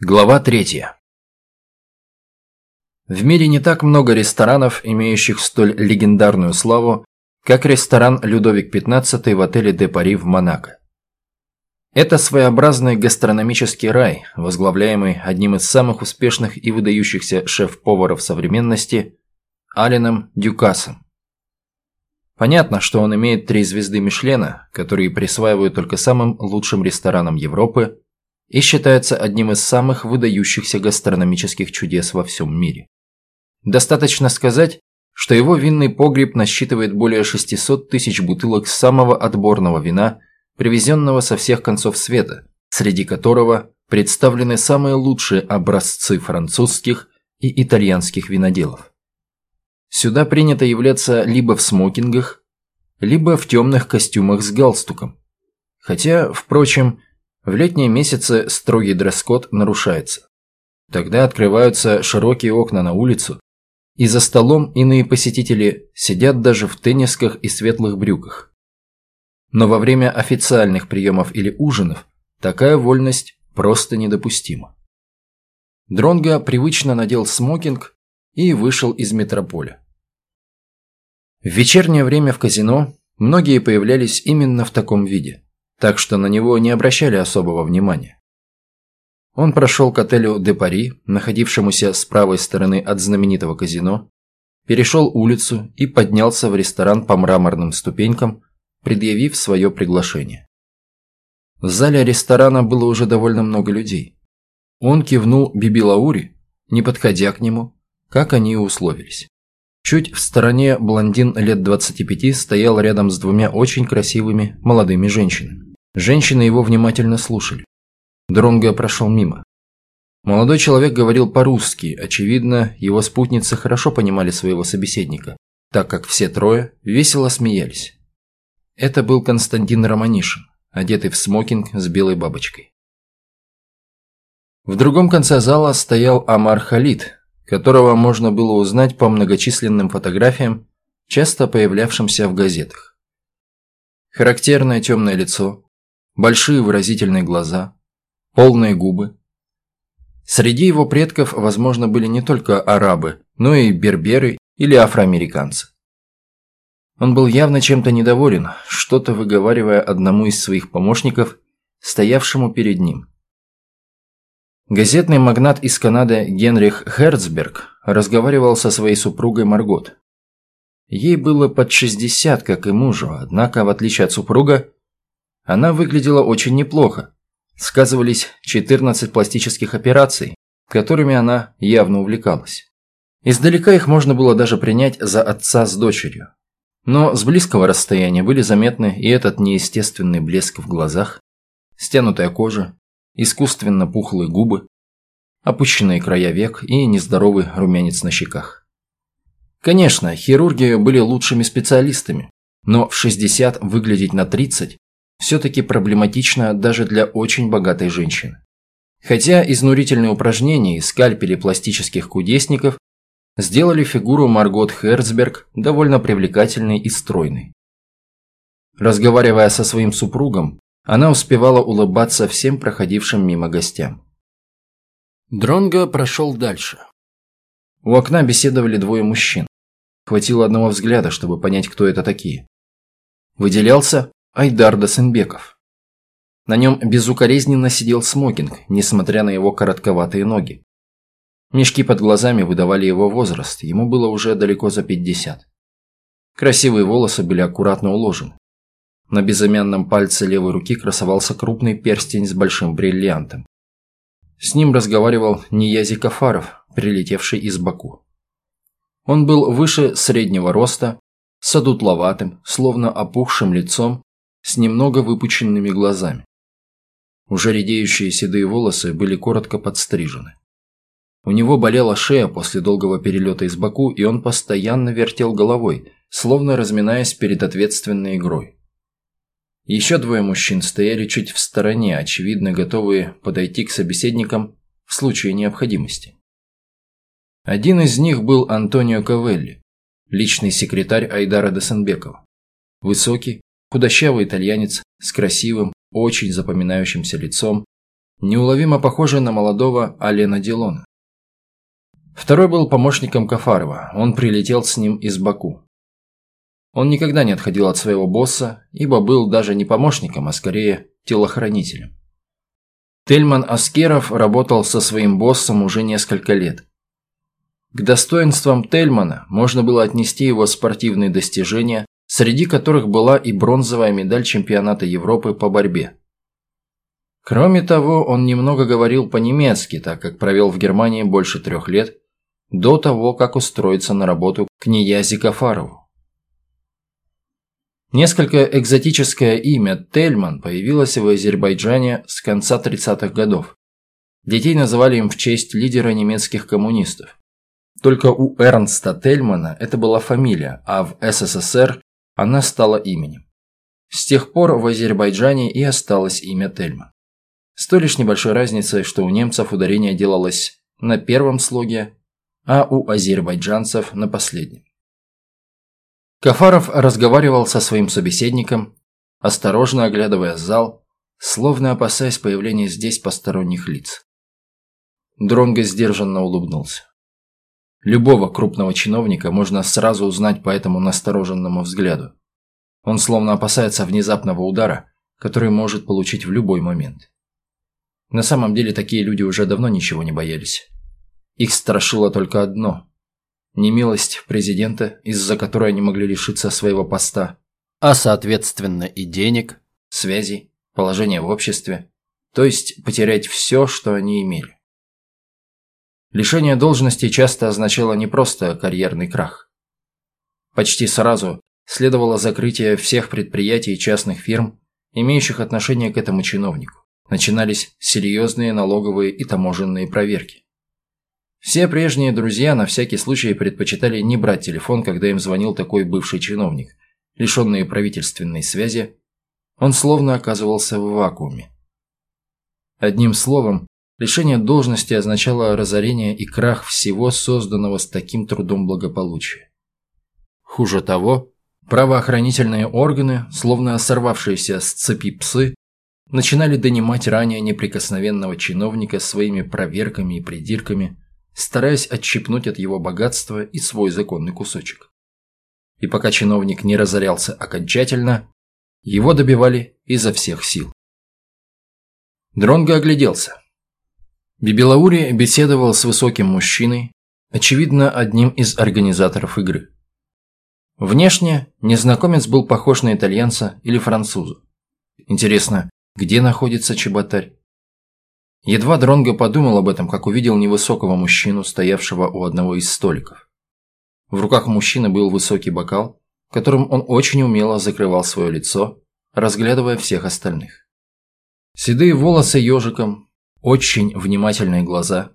Глава третья. В мире не так много ресторанов, имеющих столь легендарную славу, как ресторан «Людовик XV» в отеле «Де Пари» в Монако. Это своеобразный гастрономический рай, возглавляемый одним из самых успешных и выдающихся шеф-поваров современности – Алином Дюкасом. Понятно, что он имеет три звезды Мишлена, которые присваивают только самым лучшим ресторанам Европы – и считается одним из самых выдающихся гастрономических чудес во всем мире. Достаточно сказать, что его винный погреб насчитывает более 600 тысяч бутылок самого отборного вина, привезенного со всех концов света, среди которого представлены самые лучшие образцы французских и итальянских виноделов. Сюда принято являться либо в смокингах, либо в темных костюмах с галстуком. Хотя, впрочем, в летние месяцы строгий дресс-код нарушается. Тогда открываются широкие окна на улицу, и за столом иные посетители сидят даже в теннисках и светлых брюках. Но во время официальных приемов или ужинов такая вольность просто недопустима. Дронго привычно надел смокинг и вышел из метрополя. В вечернее время в казино многие появлялись именно в таком виде – так что на него не обращали особого внимания. Он прошел к отелю «Де Пари», находившемуся с правой стороны от знаменитого казино, перешел улицу и поднялся в ресторан по мраморным ступенькам, предъявив свое приглашение. В зале ресторана было уже довольно много людей. Он кивнул Биби Лаури, не подходя к нему, как они и условились. Чуть в стороне блондин лет 25 стоял рядом с двумя очень красивыми молодыми женщинами. Женщины его внимательно слушали. Дронго прошел мимо. Молодой человек говорил по-русски, очевидно, его спутницы хорошо понимали своего собеседника, так как все трое весело смеялись. Это был Константин Романишин, одетый в смокинг с белой бабочкой. В другом конце зала стоял Амар Халид, которого можно было узнать по многочисленным фотографиям, часто появлявшимся в газетах. Характерное темное лицо, большие выразительные глаза, полные губы. Среди его предков, возможно, были не только арабы, но и берберы или афроамериканцы. Он был явно чем-то недоволен, что-то выговаривая одному из своих помощников, стоявшему перед ним. Газетный магнат из Канады Генрих Херцберг разговаривал со своей супругой Маргот. Ей было под 60, как и мужу, однако, в отличие от супруга, она выглядела очень неплохо. Сказывались 14 пластических операций, которыми она явно увлекалась. Издалека их можно было даже принять за отца с дочерью. Но с близкого расстояния были заметны и этот неестественный блеск в глазах, стянутая кожа, искусственно пухлые губы, опущенные края век и нездоровый румянец на щеках. Конечно, хирурги были лучшими специалистами, но в 60 выглядеть на 30 все-таки проблематично даже для очень богатой женщины. Хотя изнурительные упражнения и скальпели пластических кудесников сделали фигуру Маргот Херцберг довольно привлекательной и стройной. Разговаривая со своим супругом, она успевала улыбаться всем проходившим мимо гостям. Дронго прошел дальше. У окна беседовали двое мужчин. Хватило одного взгляда, чтобы понять, кто это такие. Выделялся Айдар Досенбеков. На нем безукоризненно сидел смокинг, несмотря на его коротковатые ноги. Мешки под глазами выдавали его возраст, ему было уже далеко за 50. Красивые волосы были аккуратно уложены. На безымянном пальце левой руки красовался крупный перстень с большим бриллиантом. С ним разговаривал Ниязи Кафаров, прилетевший из Баку. Он был выше среднего роста, с одутловатым, словно опухшим лицом с немного выпученными глазами. Уже редеющие седые волосы были коротко подстрижены. У него болела шея после долгого перелета из Баку, и он постоянно вертел головой, словно разминаясь перед ответственной игрой. Еще двое мужчин стояли чуть в стороне, очевидно готовые подойти к собеседникам в случае необходимости. Один из них был Антонио Кавелли, личный секретарь Айдара Десенбекова. Высокий, Худощавый итальянец с красивым, очень запоминающимся лицом, неуловимо похожий на молодого Алена Дилона. Второй был помощником Кафарова, он прилетел с ним из Баку. Он никогда не отходил от своего босса, ибо был даже не помощником, а скорее телохранителем. Тельман Аскеров работал со своим боссом уже несколько лет. К достоинствам Тельмана можно было отнести его спортивные достижения, среди которых была и бронзовая медаль чемпионата Европы по борьбе. Кроме того, он немного говорил по-немецки, так как провел в Германии больше трех лет, до того, как устроиться на работу к князю Кафарову. Несколько экзотическое имя Тельман появилось в Азербайджане с конца 30-х годов. Детей называли им в честь лидера немецких коммунистов. Только у Эрнста Тельмана это была фамилия, а в СССР она стала именем. С тех пор в Азербайджане и осталось имя Тельман. С той лишь небольшой разницей, что у немцев ударение делалось на первом слоге, а у азербайджанцев на последнем. Кафаров разговаривал со своим собеседником, осторожно оглядывая зал, словно опасаясь появления здесь посторонних лиц. Дронго сдержанно улыбнулся. Любого крупного чиновника можно сразу узнать по этому настороженному взгляду. Он словно опасается внезапного удара, который может получить в любой момент. На самом деле такие люди уже давно ничего не боялись. Их страшило только одно – немилость президента, из-за которой они могли лишиться своего поста, а соответственно и денег, связей, положения в обществе, то есть потерять все, что они имели. Лишение должности часто означало не просто карьерный крах. Почти сразу следовало закрытие всех предприятий и частных фирм, имеющих отношение к этому чиновнику. Начинались серьезные налоговые и таможенные проверки. Все прежние друзья на всякий случай предпочитали не брать телефон, когда им звонил такой бывший чиновник. Лишенный правительственной связи, он словно оказывался в вакууме. Одним словом, Лишение должности означало разорение и крах всего созданного с таким трудом благополучия. Хуже того, правоохранительные органы, словно сорвавшиеся с цепи псы, начинали донимать ранее неприкосновенного чиновника своими проверками и придирками, стараясь отщипнуть от его богатства и свой законный кусочек. И пока чиновник не разорялся окончательно, его добивали изо всех сил. Дронго огляделся. Бибелаури беседовал с высоким мужчиной, очевидно, одним из организаторов игры. Внешне незнакомец был похож на итальянца или француза. Интересно, где находится Чеботарь? Едва Дронго подумал об этом, как увидел невысокого мужчину, стоявшего у одного из столиков. В руках мужчины был высокий бокал, которым он очень умело закрывал свое лицо, разглядывая всех остальных. Седые волосы ежиком, очень внимательные глаза,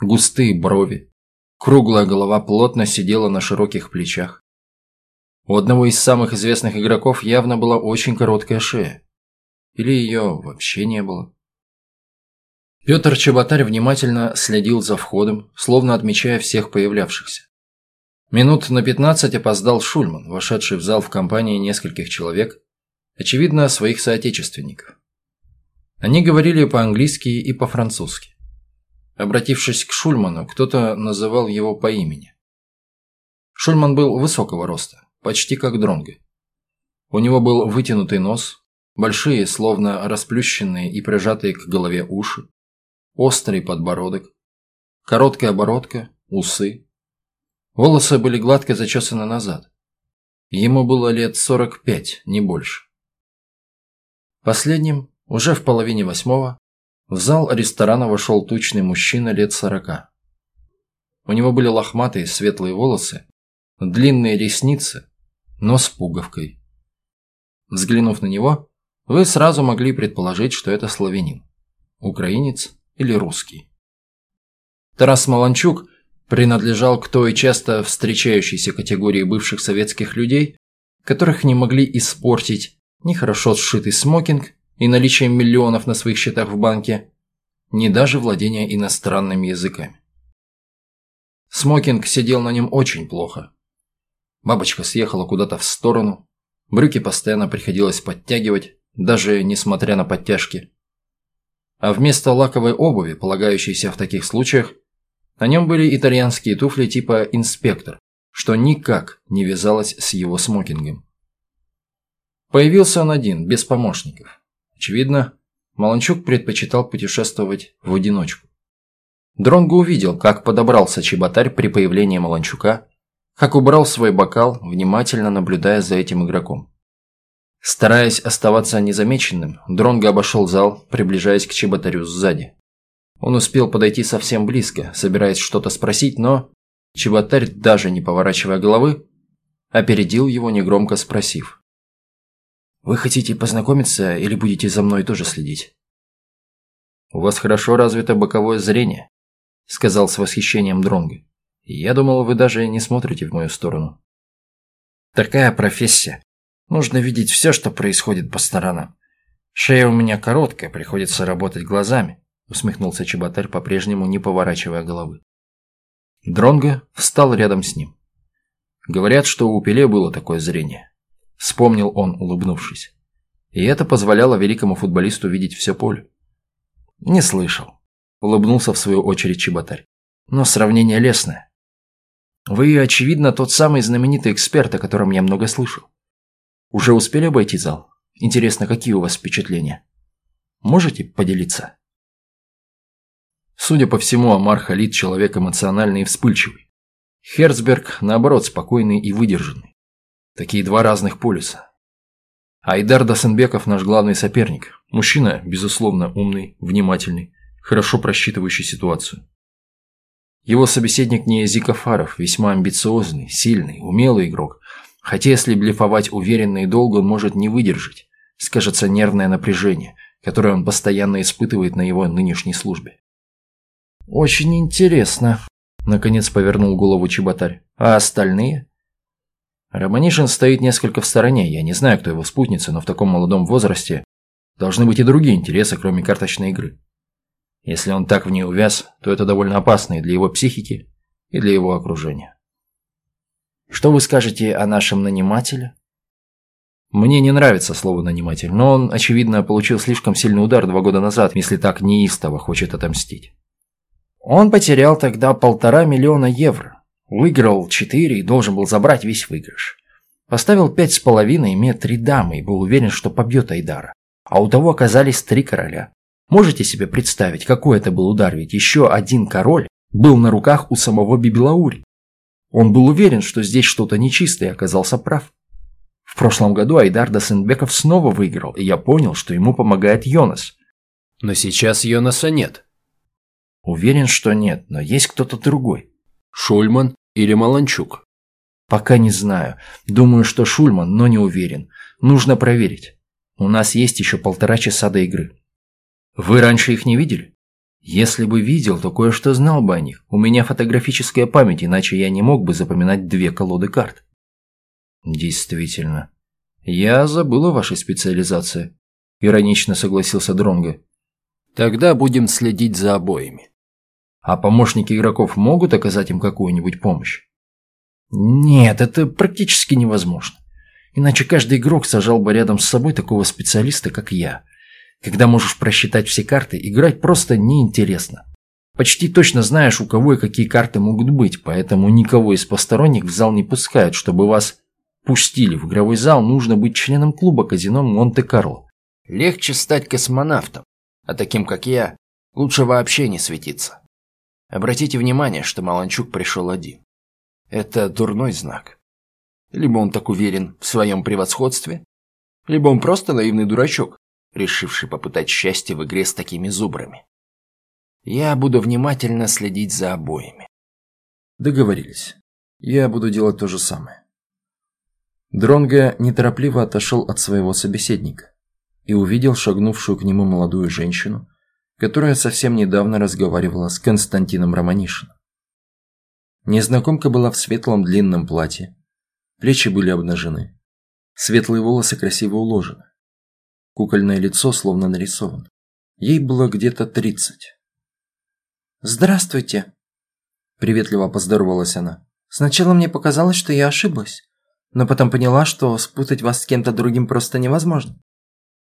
густые брови, круглая голова плотно сидела на широких плечах. У одного из самых известных игроков явно была очень короткая шея. Или ее вообще не было. Петр Чеботарь внимательно следил за входом, словно отмечая всех появлявшихся. Минут на 15 опоздал Шульман, вошедший в зал в компании нескольких человек, очевидно, своих соотечественников. Они говорили по-английски и по-французски. Обратившись к Шульману, кто-то называл его по имени. Шульман был высокого роста, почти как Дронго. У него был вытянутый нос, большие, словно расплющенные и прижатые к голове уши, острый подбородок, короткая бородка, усы. Волосы были гладко зачесаны назад. Ему было лет 45, не больше. Последним уже в половине восьмого в зал ресторана вошел тучный мужчина лет сорока. У него были лохматые светлые волосы, длинные ресницы, но с пуговкой. Взглянув на него, вы сразу могли предположить, что это славянин, украинец или русский. Тарас Маланчук принадлежал к той часто встречающейся категории бывших советских людей, которых не могли испортить ни хорошо сшитый смокинг, и наличием миллионов на своих счетах в банке, ни даже владение иностранными языками. Смокинг сидел на нем очень плохо. Бабочка съехала куда-то в сторону, брюки постоянно приходилось подтягивать, даже несмотря на подтяжки. А вместо лаковой обуви, полагающейся в таких случаях, на нем были итальянские туфли типа «инспектор», что никак не вязалось с его смокингом. Появился он один, без помощников. Очевидно, Маланчук предпочитал путешествовать в одиночку. Дронго увидел, как подобрался чеботарь при появлении Маланчука, как убрал свой бокал, внимательно наблюдая за этим игроком. Стараясь оставаться незамеченным, Дронго обошел зал, приближаясь к чеботарю сзади. Он успел подойти совсем близко, собираясь что-то спросить, но чеботарь, даже не поворачивая головы, опередил его, негромко спросив. «Вы хотите познакомиться или будете за мной тоже следить?» «У вас хорошо развито боковое зрение», – сказал с восхищением Дронго. «Я думал, вы даже не смотрите в мою сторону». «Такая профессия. Нужно видеть все, что происходит по сторонам. Шея у меня короткая, приходится работать глазами», – усмехнулся Чеботарь, по-прежнему не поворачивая головы. Дронго встал рядом с ним. Говорят, что у Пеле было такое зрение. Вспомнил он, улыбнувшись. И это позволяло великому футболисту видеть все поле. Не слышал. Улыбнулся в свою очередь Чеботарь. Но сравнение лесное. Вы, очевидно, тот самый знаменитый эксперт, о котором я много слышал. Уже успели обойти зал? Интересно, какие у вас впечатления? Можете поделиться? Судя по всему, Амар Халид – человек эмоциональный и вспыльчивый. Херцберг, наоборот, спокойный и выдержанный. Такие два разных полюса. Айдар Дасенбеков наш главный соперник. Мужчина, безусловно, умный, внимательный, хорошо просчитывающий ситуацию. Его собеседник не Зикафаров, весьма амбициозный, сильный, умелый игрок. Хотя если блефовать уверенно и долго, он может не выдержать. Скажется нервное напряжение, которое он постоянно испытывает на его нынешней службе. «Очень интересно», – наконец повернул голову Чеботарь. «А остальные?» Романишин стоит несколько в стороне, я не знаю, кто его спутница, но в таком молодом возрасте должны быть и другие интересы, кроме карточной игры. Если он так в ней увяз, то это довольно опасно и для его психики, и для его окружения. Что вы скажете о нашем нанимателе? Мне не нравится слово «наниматель», но он, очевидно, получил слишком сильный удар два года назад, если так неистово хочет отомстить. Он потерял тогда полтора миллиона евро. Выиграл четыре и должен был забрать весь выигрыш. Поставил пять с половиной, имея три дамы, и был уверен, что побьет Айдара. А у того оказались три короля. Можете себе представить, какой это был удар, ведь еще один король был на руках у самого Бибелаури. Он был уверен, что здесь что-то нечистое, и оказался прав. В прошлом году Айдар Дасенбеков снова выиграл, и я понял, что ему помогает Йонас. Но сейчас Йонаса нет. Уверен, что нет, но есть кто-то другой. Шульман или Маланчук? Пока не знаю. Думаю, что Шульман, но не уверен. Нужно проверить. У нас есть еще полтора часа до игры. Вы раньше их не видели? Если бы видел, то кое-что знал бы о них. У меня фотографическая память, иначе я не мог бы запоминать две колоды карт. Действительно. Я забыл о вашей специализации. Иронично согласился Дронго. Тогда будем следить за обоими. А помощники игроков могут оказать им какую-нибудь помощь? Нет, это практически невозможно. Иначе каждый игрок сажал бы рядом с собой такого специалиста, как я. Когда можешь просчитать все карты, играть просто неинтересно. Почти точно знаешь, у кого и какие карты могут быть, поэтому никого из посторонних в зал не пускают, чтобы вас пустили в игровой зал, нужно быть членом клуба казино Монте-Карло. Легче стать космонавтом, а таким, как я, лучше вообще не светиться. Обратите внимание, что Маланчук пришел один. Это дурной знак. Либо он так уверен в своем превосходстве, либо он просто наивный дурачок, решивший попытать счастье в игре с такими зубрами. Я буду внимательно следить за обоими. Договорились. Я буду делать то же самое. Дронго неторопливо отошел от своего собеседника и увидел шагнувшую к нему молодую женщину, которая совсем недавно разговаривала с Константином Романишиным. Незнакомка была в светлом длинном платье, плечи были обнажены, светлые волосы красиво уложены, кукольное лицо словно нарисовано. Ей было где-то тридцать. «Здравствуйте!» – приветливо поздоровалась она. «Сначала мне показалось, что я ошиблась, но потом поняла, что спутать вас с кем-то другим просто невозможно.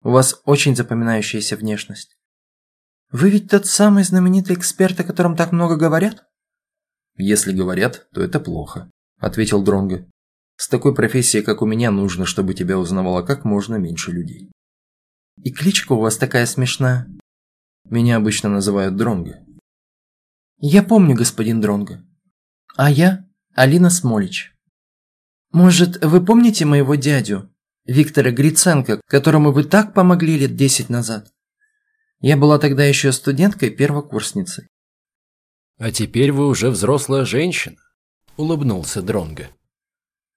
У вас очень запоминающаяся внешность. Вы ведь тот самый знаменитый эксперт, о котором так много говорят? Если говорят, то это плохо, ответил Дронго. С такой профессией, как у меня, нужно, чтобы тебя узнавало как можно меньше людей. И кличка у вас такая смешная. Меня обычно называют Дронго. Я помню, господин Дронго. А я Алина Смолич. Может, вы помните моего дядю, Виктора Гриценко, которому вы так помогли лет десять назад? Я была тогда еще студенткой-первокурсницей. «А теперь вы уже взрослая женщина», – улыбнулся Дронго.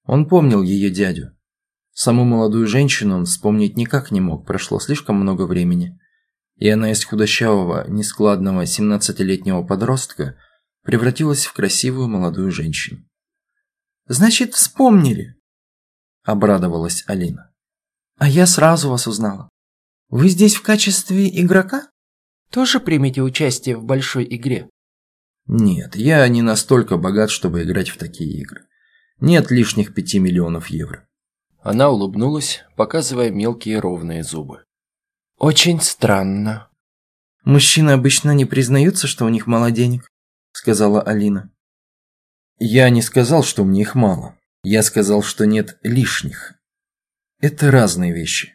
Он помнил ее дядю. Саму молодую женщину он вспомнить никак не мог, прошло слишком много времени. И она из худощавого, нескладного 17-летнего подростка превратилась в красивую молодую женщину. «Значит, вспомнили!» – обрадовалась Алина. «А я сразу вас узнала. Вы здесь в качестве игрока? Тоже примете участие в большой игре? Нет, я не настолько богат, чтобы играть в такие игры. Нет лишних пяти миллионов евро. Она улыбнулась, показывая мелкие ровные зубы. Очень странно. Мужчины обычно не признаются, что у них мало денег, сказала Алина. Я не сказал, что мне их мало. Я сказал, что нет лишних. Это разные вещи.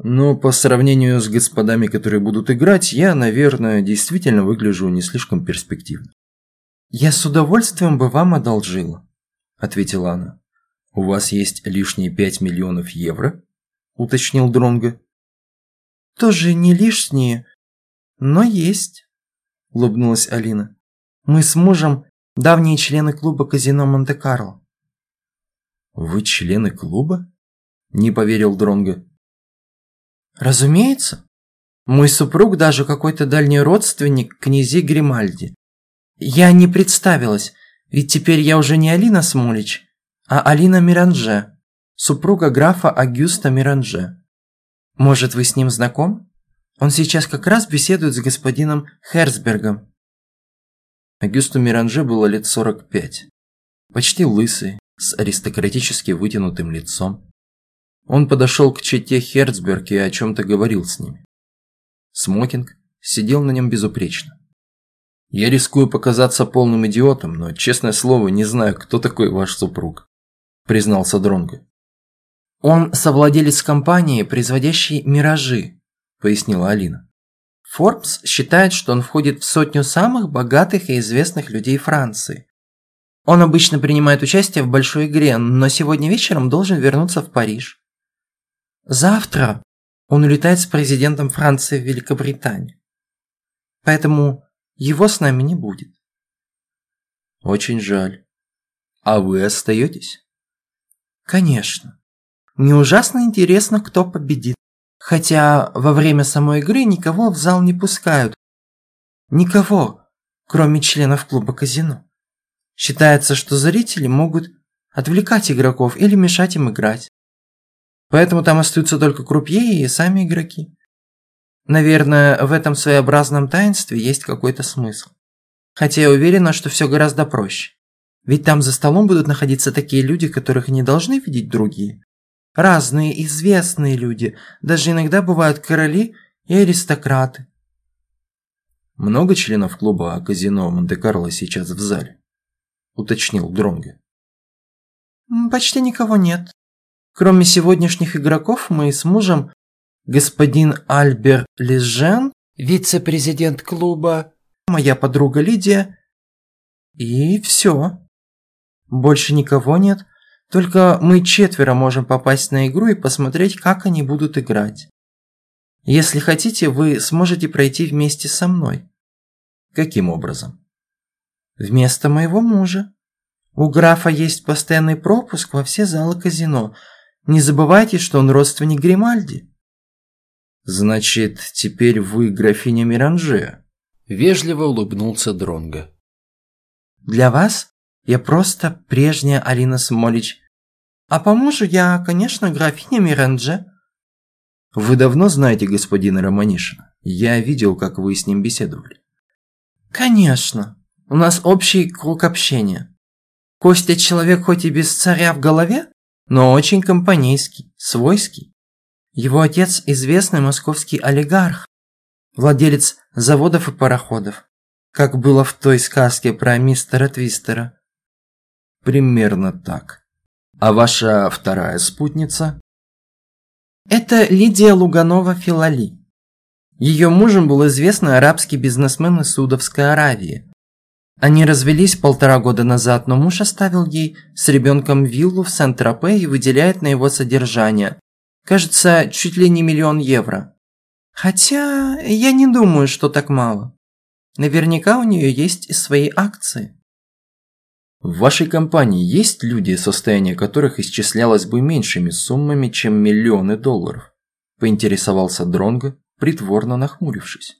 Но по сравнению с господами, которые будут играть, я, наверное, действительно выгляжу не слишком перспективно. «Я с удовольствием бы вам одолжила», – ответила она. «У вас есть лишние пять миллионов евро?» – уточнил Дронго. «Тоже не лишние, но есть», – улыбнулась Алина. «Мы с мужем давние члены клуба казино Монте-Карло». «Вы члены клуба?» – не поверил Дронго. Разумеется. Мой супруг даже какой-то дальний родственник князи Гримальди. Я не представилась, ведь теперь я уже не Алина Смолич, а Алина Миранже, супруга графа Агюста Миранже. Может, вы с ним знаком? Он сейчас как раз беседует с господином Херцбергом. Агюсту Миранже было лет 45. Почти лысый, с аристократически вытянутым лицом. Он подошел к чете Херцберг и о чем-то говорил с ними. Смокинг сидел на нем безупречно. «Я рискую показаться полным идиотом, но, честное слово, не знаю, кто такой ваш супруг», – признался Дронго. «Он совладелец компании, производящей «Миражи», – пояснила Алина. Forbes считает, что он входит в сотню самых богатых и известных людей Франции. Он обычно принимает участие в большой игре, но сегодня вечером должен вернуться в Париж. Завтра он улетает с президентом Франции в Великобританию. Поэтому его с нами не будет. Очень жаль. А вы остаетесь? Конечно. Мне ужасно интересно, кто победит. Хотя во время самой игры никого в зал не пускают. Никого, кроме членов клуба казино. Считается, что зрители могут отвлекать игроков или мешать им играть. Поэтому там остаются только крупье и сами игроки. Наверное, в этом своеобразном таинстве есть какой-то смысл. Хотя я уверена, что все гораздо проще. Ведь там за столом будут находиться такие люди, которых не должны видеть другие. Разные известные люди, даже иногда бывают короли и аристократы. Много членов клуба казино Монте-Карло сейчас в зале? Уточнил Дронго. Почти никого нет. Кроме сегодняшних игроков, мы с мужем, господин Альбер Лежен, вице-президент клуба, моя подруга Лидия, и все. Больше никого нет, только мы четверо можем попасть на игру и посмотреть, как они будут играть. Если хотите, вы сможете пройти вместе со мной. Каким образом? Вместо моего мужа. У графа есть постоянный пропуск во все залы казино – не забывайте, что он родственник Гримальди. Значит, теперь вы графиня Миранже? Вежливо улыбнулся Дронго. Для вас я просто прежняя Алина Смолич. А по мужу я, конечно, графиня Миранже. Вы давно знаете господина Романишина? Я видел, как вы с ним беседовали. Конечно. У нас общий круг общения. Костя человек хоть и без царя в голове, но очень компанейский, свойский. Его отец – известный московский олигарх. владелец заводов и пароходов, как было в той сказке про мистера Твистера. Примерно так. А ваша вторая спутница? Это Лидия Луганова Филали. Ее мужем был известный арабский бизнесмен из Судовской Аравии. Они развелись полтора года назад, но муж оставил ей с ребенком виллу в Сент-Тропе и выделяет на его содержание. Кажется, чуть ли не миллион евро. Хотя я не думаю, что так мало. Наверняка у нее есть и свои акции. В вашей компании есть люди, состояние которых исчислялось бы меньшими суммами, чем миллионы долларов? Поинтересовался Дронго, притворно нахмурившись.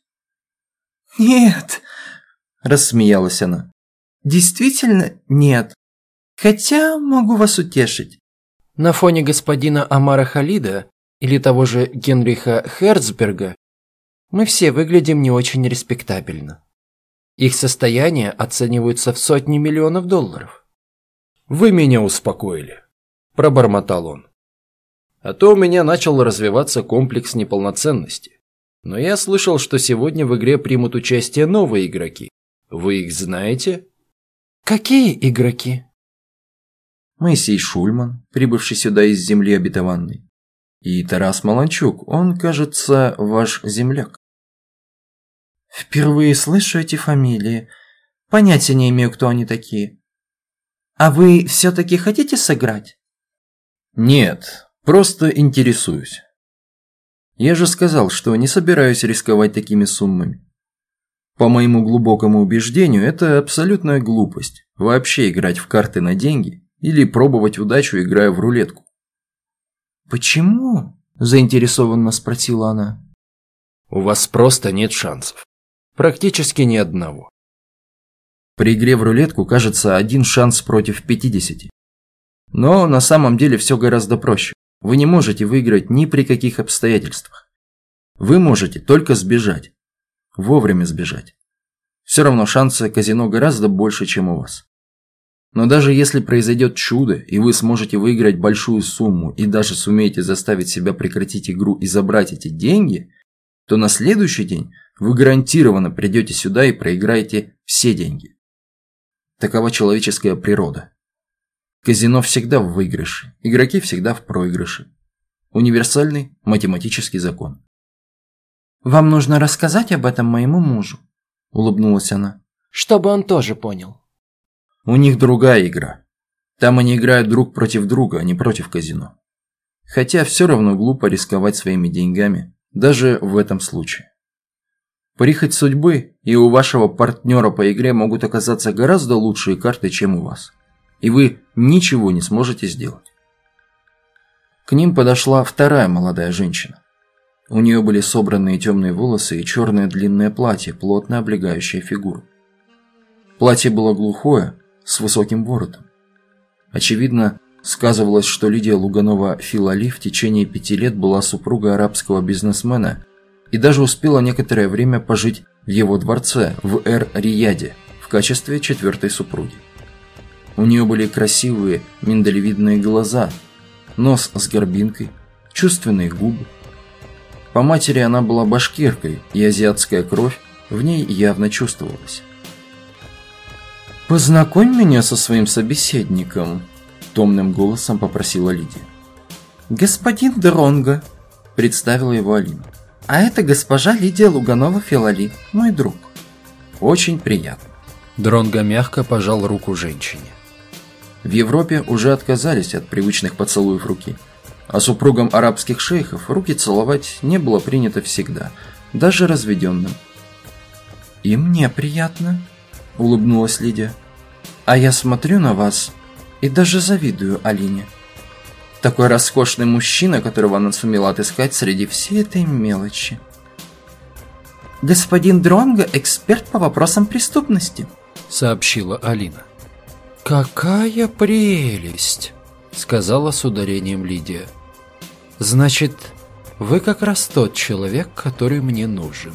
«Нет!» – рассмеялась она. «Действительно нет. Хотя могу вас утешить». На фоне господина Амара Халида или того же Генриха Херцберга мы все выглядим не очень респектабельно. Их состояние оцениваются в сотни миллионов долларов. «Вы меня успокоили», – пробормотал он. А то у меня начал развиваться комплекс неполноценности. Но я слышал, что сегодня в игре примут участие новые игроки. Вы их знаете? Какие игроки? Моисей Шульман, прибывший сюда из земли обетованной. И Тарас Маланчук, он, кажется, ваш земляк. Впервые слышу эти фамилии. Понятия не имею, кто они такие. А вы все-таки хотите сыграть? Нет, просто интересуюсь. Я же сказал, что не собираюсь рисковать такими суммами. По моему глубокому убеждению, это абсолютная глупость. Вообще играть в карты на деньги или пробовать удачу, играя в рулетку. «Почему?» – заинтересованно спросила она. «У вас просто нет шансов. Практически ни одного. При игре в рулетку кажется один шанс против 50. Но на самом деле все гораздо проще. Вы не можете выиграть ни при каких обстоятельствах. Вы можете только сбежать. Вовремя сбежать. Все равно шансы казино гораздо больше, чем у вас. Но даже если произойдет чудо, и вы сможете выиграть большую сумму и даже сумеете заставить себя прекратить игру и забрать эти деньги, то на следующий день вы гарантированно придете сюда и проиграете все деньги. Такова человеческая природа. Казино всегда в выигрыше, игроки всегда в проигрыше. Универсальный математический закон. «Вам нужно рассказать об этом моему мужу», – улыбнулась она. «Чтобы он тоже понял». У них другая игра. Там они играют друг против друга, а не против казино. Хотя все равно глупо рисковать своими деньгами, даже в этом случае. Прихоть судьбы и у вашего партнера по игре могут оказаться гораздо лучшие карты, чем у вас. И вы ничего не сможете сделать. К ним подошла вторая молодая женщина. У нее были собранные темные волосы и черное длинное платье, плотно облегающее фигуру. Платье было глухое, с высоким воротом. Очевидно, сказывалось, что Лидия Луганова Филали в течение пяти лет была супругой арабского бизнесмена и даже успела некоторое время пожить в его дворце в Эр-Рияде в качестве четвертой супруги. У нее были красивые миндалевидные глаза, нос с горбинкой, чувственные губы. По матери она была башкиркой, и азиатская кровь в ней явно чувствовалась. «Познакомь меня со своим собеседником», – томным голосом попросила Лидия. «Господин Дронго», – представила его Алина. А это госпожа Лидия Луганова-Филали, мой друг. Очень приятно. Дронго мягко пожал руку женщине. В Европе уже отказались от привычных поцелуев руки. А супругам арабских шейхов руки целовать не было принято всегда, даже разведенным. «И мне приятно», – улыбнулась Лидия. «А я смотрю на вас и даже завидую Алине». Такой роскошный мужчина, которого она сумела отыскать среди всей этой мелочи. «Господин Дронго – эксперт по вопросам преступности», – сообщила Алина. «Какая прелесть!» – сказала с ударением Лидия. «Значит, вы как раз тот человек, который мне нужен».